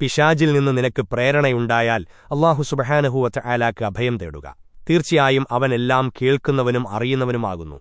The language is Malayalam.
പിശാജിൽ നിന്ന് നിനക്ക് പ്രേരണയുണ്ടായാൽ അള്ളാഹു സുബഹാനഹുവറ്റ ആലാക്ക് അഭയം തേടുക. തീർച്ചയായും അവനെല്ലാം കേൾക്കുന്നവനും അറിയുന്നവനുമാകുന്നു.